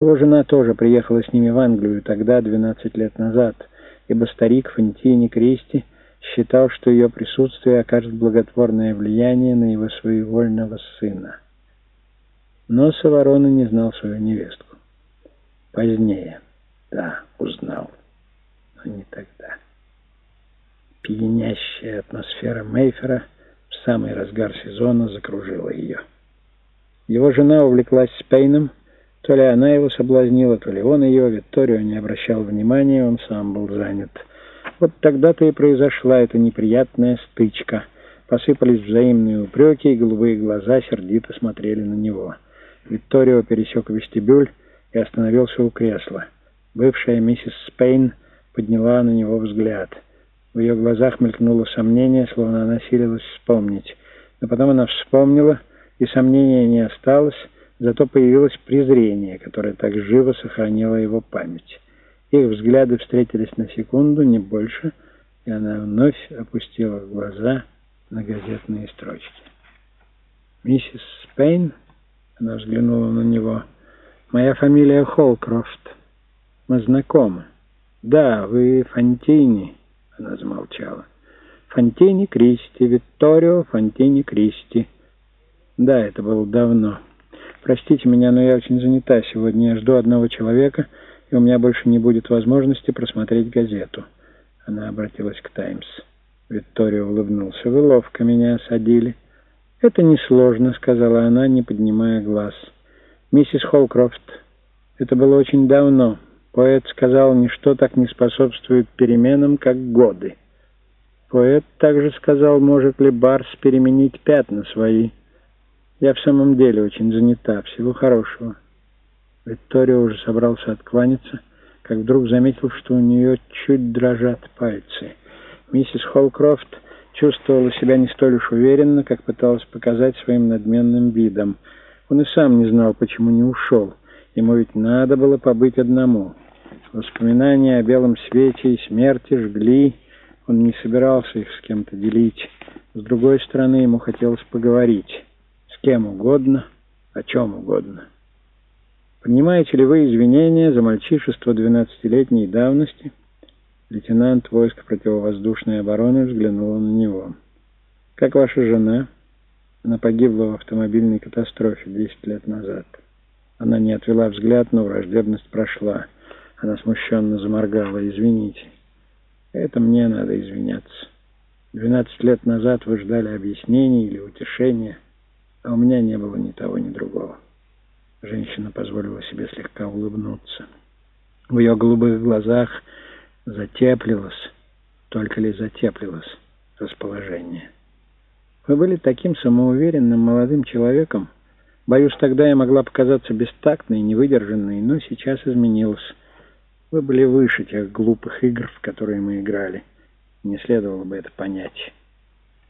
Его жена тоже приехала с ними в Англию тогда, 12 лет назад, ибо старик Фонтини Кристи считал, что ее присутствие окажет благотворное влияние на его своевольного сына. Но Саворона не знал свою невестку. Позднее, да, узнал, но не тогда. Пьянящая атмосфера Мейфера в самый разгар сезона закружила ее. Его жена увлеклась Спейном, то ли она его соблазнила, то ли он ее, Викторию не обращал внимания, он сам был занят. Вот тогда-то и произошла эта неприятная стычка. Посыпались взаимные упреки, и голубые глаза сердито смотрели на него. Викторио пересек вестибюль и остановился у кресла. Бывшая миссис Спейн подняла на него взгляд. В ее глазах мелькнуло сомнение, словно она силилась вспомнить. Но потом она вспомнила, и сомнения не осталось, Зато появилось презрение, которое так живо сохранило его память. Их взгляды встретились на секунду, не больше, и она вновь опустила глаза на газетные строчки. «Миссис Спейн?» — она взглянула на него. «Моя фамилия Холкрофт. Мы знакомы». «Да, вы Фонтини», — она замолчала. «Фонтини Кристи, Викторио Фонтини Кристи». «Да, это было давно». Простите меня, но я очень занята сегодня. Я жду одного человека, и у меня больше не будет возможности просмотреть газету. Она обратилась к «Таймс». Виктория улыбнулся. «Вы ловко меня осадили». «Это несложно», — сказала она, не поднимая глаз. «Миссис Холкрофт, это было очень давно. Поэт сказал, ничто так не способствует переменам, как годы. Поэт также сказал, может ли Барс переменить пятна свои». Я в самом деле очень занята. Всего хорошего. Виктория уже собрался откланяться, как вдруг заметил, что у нее чуть дрожат пальцы. Миссис Холкрофт чувствовала себя не столь уж уверенно, как пыталась показать своим надменным видом. Он и сам не знал, почему не ушел. Ему ведь надо было побыть одному. Воспоминания о белом свете и смерти жгли. Он не собирался их с кем-то делить. С другой стороны, ему хотелось поговорить кем угодно, о чем угодно. Принимаете ли вы извинения за мальчишество двенадцатилетней давности? Лейтенант войск противовоздушной обороны взглянула на него. Как ваша жена? Она погибла в автомобильной катастрофе десять лет назад. Она не отвела взгляд, но враждебность прошла. Она смущенно заморгала. «Извините. Это мне надо извиняться. Двенадцать лет назад вы ждали объяснений или утешения» а у меня не было ни того, ни другого. Женщина позволила себе слегка улыбнуться. В ее голубых глазах затеплилось, только ли затеплилось расположение. Вы были таким самоуверенным молодым человеком. Боюсь, тогда я могла показаться бестактной, невыдержанной, но сейчас изменилась. Вы были выше тех глупых игр, в которые мы играли. Не следовало бы это понять.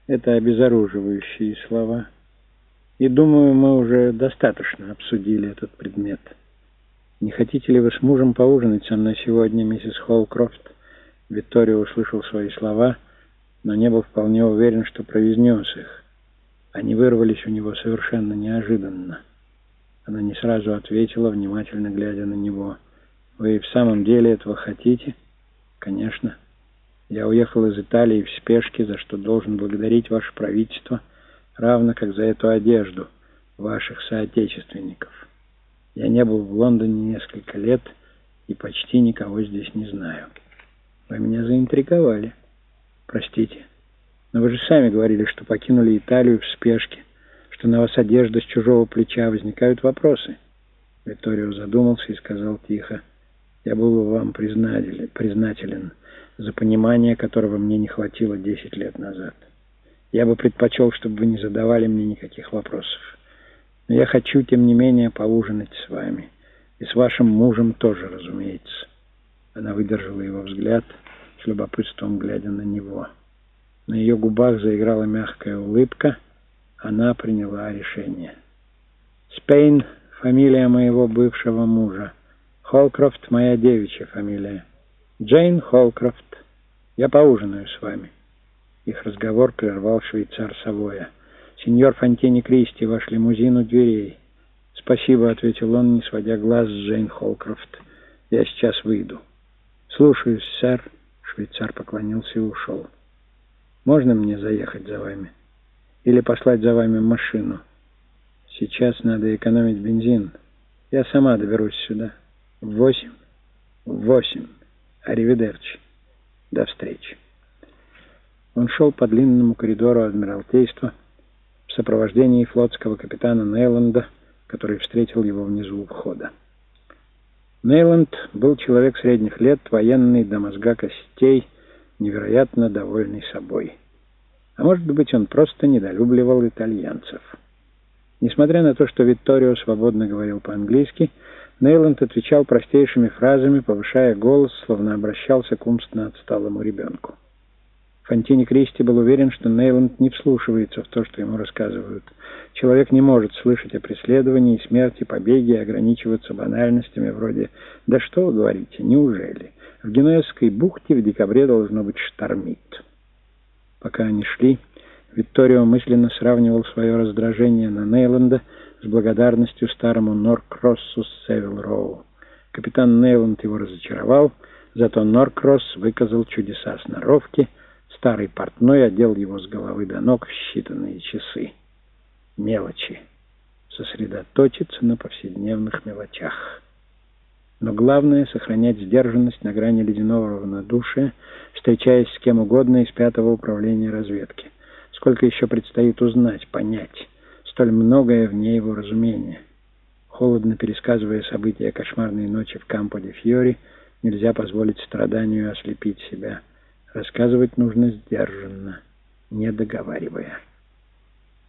Это обезоруживающие слова — и думаю, мы уже достаточно обсудили этот предмет. Не хотите ли вы с мужем поужинать со мной сегодня, миссис Холкрофт? Виктория услышал свои слова, но не был вполне уверен, что произнес их. Они вырвались у него совершенно неожиданно. Она не сразу ответила, внимательно глядя на него. «Вы в самом деле этого хотите?» «Конечно. Я уехал из Италии в спешке, за что должен благодарить ваше правительство» равно как за эту одежду ваших соотечественников. Я не был в Лондоне несколько лет и почти никого здесь не знаю. Вы меня заинтриговали. Простите. Но вы же сами говорили, что покинули Италию в спешке, что на вас одежда с чужого плеча. Возникают вопросы. Виторио задумался и сказал тихо. Я был вам признателен, признателен за понимание, которого мне не хватило десять лет назад. Я бы предпочел, чтобы вы не задавали мне никаких вопросов. Но я хочу, тем не менее, поужинать с вами. И с вашим мужем тоже, разумеется. Она выдержала его взгляд, с любопытством глядя на него. На ее губах заиграла мягкая улыбка. Она приняла решение. Спейн — фамилия моего бывшего мужа. Холкрофт — моя девичья фамилия. Джейн Холкрофт. Я поужинаю с вами. Их разговор прервал швейцар Савоя. «Сеньор Фонтини Кристи, ваш лимузин у дверей». «Спасибо», — ответил он, не сводя глаз с Джейн Холкрофт. «Я сейчас выйду». «Слушаюсь, сэр», — швейцар поклонился и ушел. «Можно мне заехать за вами? Или послать за вами машину? Сейчас надо экономить бензин. Я сама доберусь сюда. В восемь? В восемь. Аривидерчи. До встречи». Он шел по длинному коридору Адмиралтейства в сопровождении флотского капитана Нейланда, который встретил его внизу у входа. Нейланд был человек средних лет, военный до мозга костей, невероятно довольный собой. А может быть, он просто недолюбливал итальянцев. Несмотря на то, что Витторио свободно говорил по-английски, Нейланд отвечал простейшими фразами, повышая голос, словно обращался к умственно отсталому ребенку. Фонтини Кристи был уверен, что Нейланд не вслушивается в то, что ему рассказывают. Человек не может слышать о преследовании, смерти, побеге и ограничиваться банальностями вроде «Да что вы говорите, неужели? В Генуэзской бухте в декабре должно быть штормит». Пока они шли, Викторио мысленно сравнивал свое раздражение на Нейланда с благодарностью старому Норкроссу с Севил-Роу. Капитан Нейланд его разочаровал, зато Норкросс выказал чудеса сноровки — Старый портной одел его с головы до ног в считанные часы. Мелочи. Сосредоточиться на повседневных мелочах. Но главное — сохранять сдержанность на грани ледяного равнодушия, встречаясь с кем угодно из пятого управления разведки. Сколько еще предстоит узнать, понять. Столь многое вне его разумения. Холодно пересказывая события кошмарной ночи в Кампо-де-Фьори, нельзя позволить страданию ослепить себя. Рассказывать нужно сдержанно, не договаривая.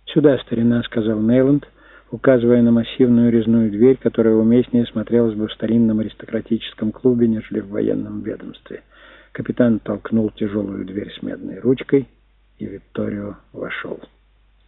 «Сюда, старина», — сказал Нейланд, указывая на массивную резную дверь, которая уместнее смотрелась бы в старинном аристократическом клубе, нежели в военном ведомстве. Капитан толкнул тяжелую дверь с медной ручкой, и Викторио вошел.